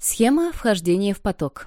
Схема вхождения в поток.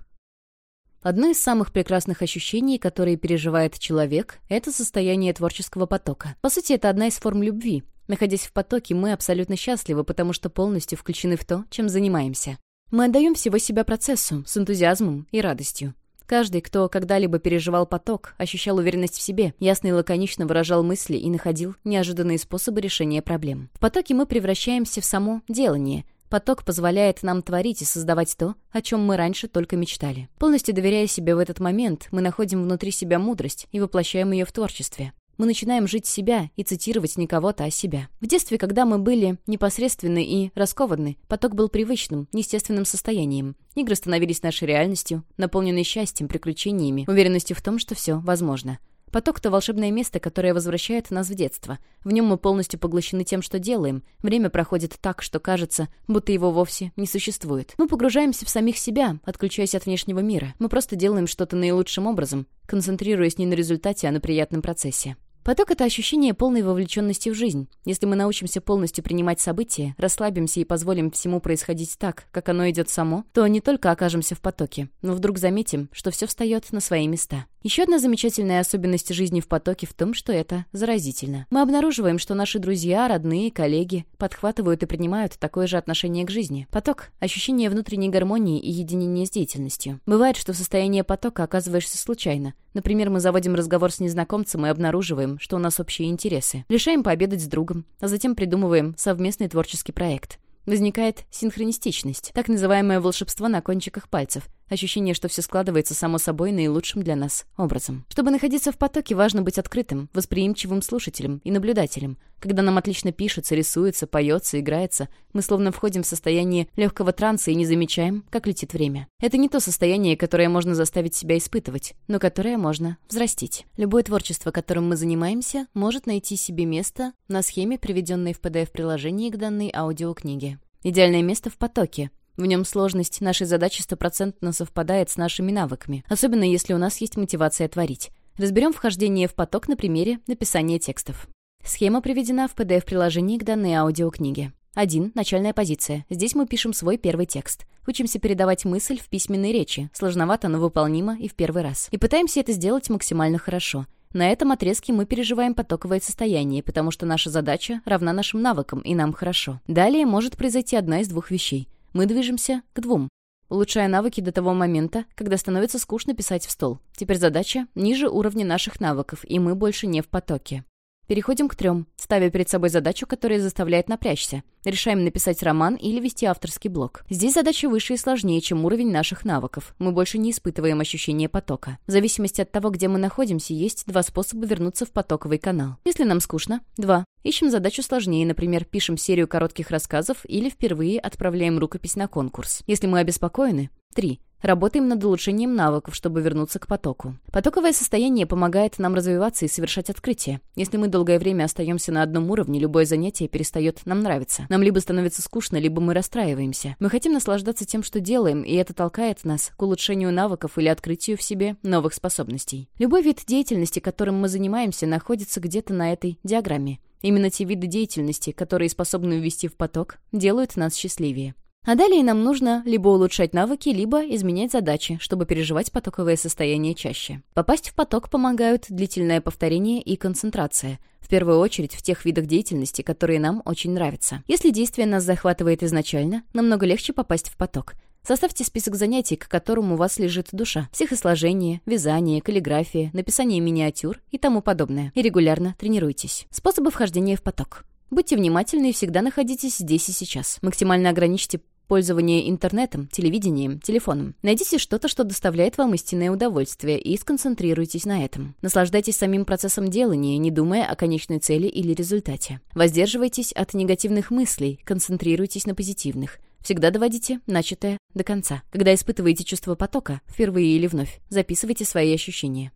Одно из самых прекрасных ощущений, которые переживает человек, это состояние творческого потока. По сути, это одна из форм любви. Находясь в потоке, мы абсолютно счастливы, потому что полностью включены в то, чем занимаемся. Мы отдаем всего себя процессу, с энтузиазмом и радостью. Каждый, кто когда-либо переживал поток, ощущал уверенность в себе, ясно и лаконично выражал мысли и находил неожиданные способы решения проблем. В потоке мы превращаемся в само делание, Поток позволяет нам творить и создавать то, о чем мы раньше только мечтали. Полностью доверяя себе в этот момент, мы находим внутри себя мудрость и воплощаем ее в творчестве. Мы начинаем жить себя и цитировать не кого-то, а себя. В детстве, когда мы были непосредственны и раскованы, поток был привычным, естественным состоянием. Игры становились нашей реальностью, наполненной счастьем, приключениями, уверенностью в том, что все возможно. Поток — то волшебное место, которое возвращает нас в детство. В нем мы полностью поглощены тем, что делаем. Время проходит так, что кажется, будто его вовсе не существует. Мы погружаемся в самих себя, отключаясь от внешнего мира. Мы просто делаем что-то наилучшим образом, концентрируясь не на результате, а на приятном процессе. Поток — это ощущение полной вовлеченности в жизнь. Если мы научимся полностью принимать события, расслабимся и позволим всему происходить так, как оно идет само, то не только окажемся в потоке, но вдруг заметим, что все встает на свои места. Еще одна замечательная особенность жизни в потоке в том, что это заразительно. Мы обнаруживаем, что наши друзья, родные, коллеги подхватывают и принимают такое же отношение к жизни. Поток — ощущение внутренней гармонии и единения с деятельностью. Бывает, что в состоянии потока оказываешься случайно. Например, мы заводим разговор с незнакомцем и обнаруживаем, что у нас общие интересы. Решаем пообедать с другом, а затем придумываем совместный творческий проект. Возникает синхронистичность, так называемое волшебство на кончиках пальцев — Ощущение, что все складывается само собой наилучшим для нас образом. Чтобы находиться в потоке, важно быть открытым, восприимчивым слушателем и наблюдателем. Когда нам отлично пишется, рисуется, поется, играется, мы словно входим в состояние легкого транса и не замечаем, как летит время. Это не то состояние, которое можно заставить себя испытывать, но которое можно взрастить. Любое творчество, которым мы занимаемся, может найти себе место на схеме, приведенной в PDF-приложении к данной аудиокниге. Идеальное место в потоке, в нем сложность нашей задачи стопроцентно совпадает с нашими навыками, особенно если у нас есть мотивация творить. Разберем вхождение в поток на примере написания текстов. Схема приведена в PDF-приложении к данной аудиокниге. 1. Начальная позиция. Здесь мы пишем свой первый текст. Учимся передавать мысль в письменной речи. Сложновато, но выполнимо и в первый раз. И пытаемся это сделать максимально хорошо. На этом отрезке мы переживаем потоковое состояние, потому что наша задача равна нашим навыкам, и нам хорошо. Далее может произойти одна из двух вещей – мы движемся к двум, улучшая навыки до того момента, когда становится скучно писать в стол. Теперь задача ниже уровня наших навыков, и мы больше не в потоке. Переходим к трем, ставя перед собой задачу, которая заставляет напрячься. Решаем написать роман или вести авторский блог. Здесь задача выше и сложнее, чем уровень наших навыков. Мы больше не испытываем ощущение потока. В зависимости от того, где мы находимся, есть два способа вернуться в потоковый канал. Если нам скучно, два. Ищем задачу сложнее, например, пишем серию коротких рассказов или впервые отправляем рукопись на конкурс. Если мы обеспокоены, три. Работаем над улучшением навыков, чтобы вернуться к потоку. Потоковое состояние помогает нам развиваться и совершать открытия. Если мы долгое время остаемся на одном уровне, любое занятие перестает нам нравиться. Нам либо становится скучно, либо мы расстраиваемся. Мы хотим наслаждаться тем, что делаем, и это толкает нас к улучшению навыков или открытию в себе новых способностей. Любой вид деятельности, которым мы занимаемся, находится где-то на этой диаграмме. Именно те виды деятельности, которые способны ввести в поток, делают нас счастливее. А далее нам нужно либо улучшать навыки, либо изменять задачи, чтобы переживать потоковое состояние чаще. Попасть в поток помогают длительное повторение и концентрация. В первую очередь в тех видах деятельности, которые нам очень нравятся. Если действие нас захватывает изначально, намного легче попасть в поток. Составьте список занятий, к которым у вас лежит душа. Психосложение, вязание, каллиграфия, написание миниатюр и тому подобное. И регулярно тренируйтесь. Способы вхождения в поток. Будьте внимательны и всегда находитесь здесь и сейчас. Максимально ограничьте пользование интернетом, телевидением, телефоном. Найдите что-то, что доставляет вам истинное удовольствие, и сконцентрируйтесь на этом. Наслаждайтесь самим процессом делания, не думая о конечной цели или результате. Воздерживайтесь от негативных мыслей, концентрируйтесь на позитивных. Всегда доводите начатое до конца. Когда испытываете чувство потока, впервые или вновь, записывайте свои ощущения.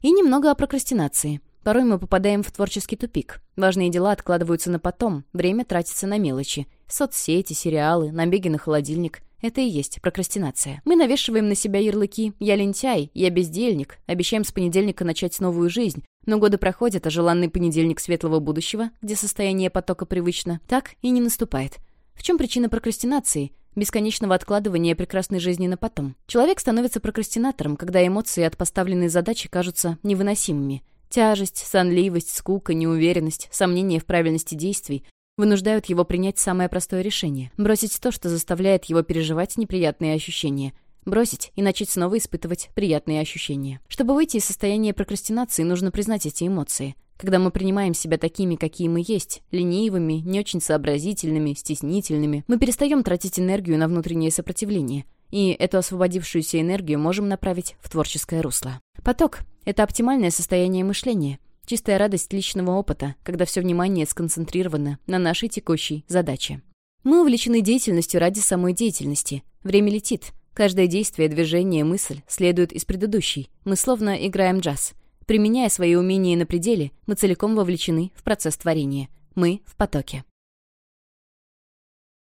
И немного о прокрастинации. Порой мы попадаем в творческий тупик. Важные дела откладываются на потом, время тратится на мелочи. Соцсети, сериалы, набеги на холодильник. Это и есть прокрастинация. Мы навешиваем на себя ярлыки «я лентяй», «я бездельник», обещаем с понедельника начать новую жизнь, но годы проходят, а желанный понедельник светлого будущего, где состояние потока привычно, так и не наступает. В чем причина прокрастинации? бесконечного откладывания прекрасной жизни на потом. Человек становится прокрастинатором, когда эмоции от поставленной задачи кажутся невыносимыми. Тяжесть, сонливость, скука, неуверенность, сомнения в правильности действий вынуждают его принять самое простое решение — бросить то, что заставляет его переживать неприятные ощущения. Бросить и начать снова испытывать приятные ощущения. Чтобы выйти из состояния прокрастинации, нужно признать эти эмоции. Когда мы принимаем себя такими, какие мы есть, ленивыми, не очень сообразительными, стеснительными, мы перестаем тратить энергию на внутреннее сопротивление, и эту освободившуюся энергию можем направить в творческое русло. Поток — это оптимальное состояние мышления, чистая радость личного опыта, когда все внимание сконцентрировано на нашей текущей задаче. Мы увлечены деятельностью ради самой деятельности. Время летит. Каждое действие, движение, мысль следует из предыдущей. Мы словно играем джаз — Применяя свои умения на пределе, мы целиком вовлечены в процесс творения. Мы в потоке.